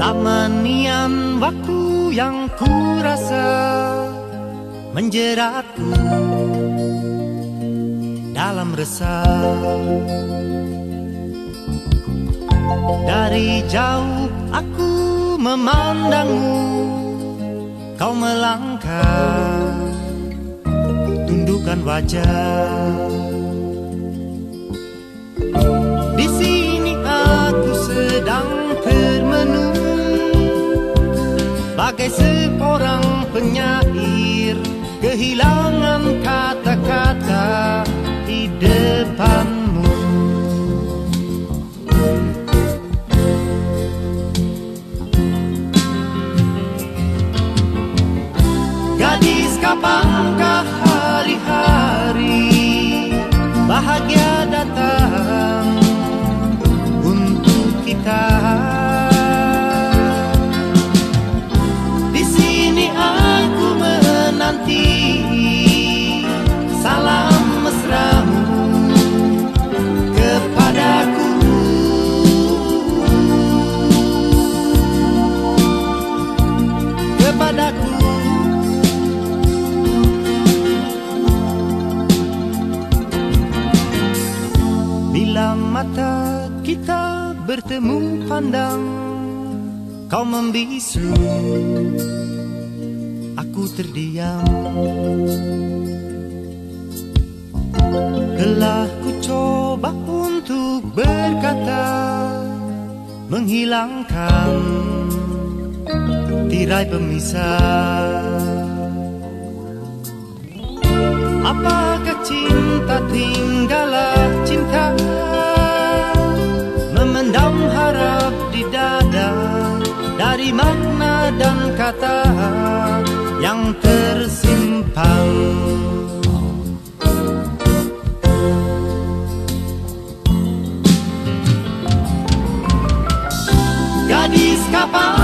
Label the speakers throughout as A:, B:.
A: Lamanian waktu yang ku rasa menjeratku dalam resah Dari jauh aku memandangmu Kau melangkah Tundukkan wajah. Di sini aku sedang termenung Bagai seorang penyair Kehilangan Kapankah hari-hari Bahagia datang untuk kita kita bertemu pandang Kau membisu Aku terdiam. Telah ku coba untuk berkata Menghilangkan tirai pemisah. Apakah cinta tinggallah Dari makna dan kata yang tersimpan Gadis kapan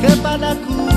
A: campa da cura.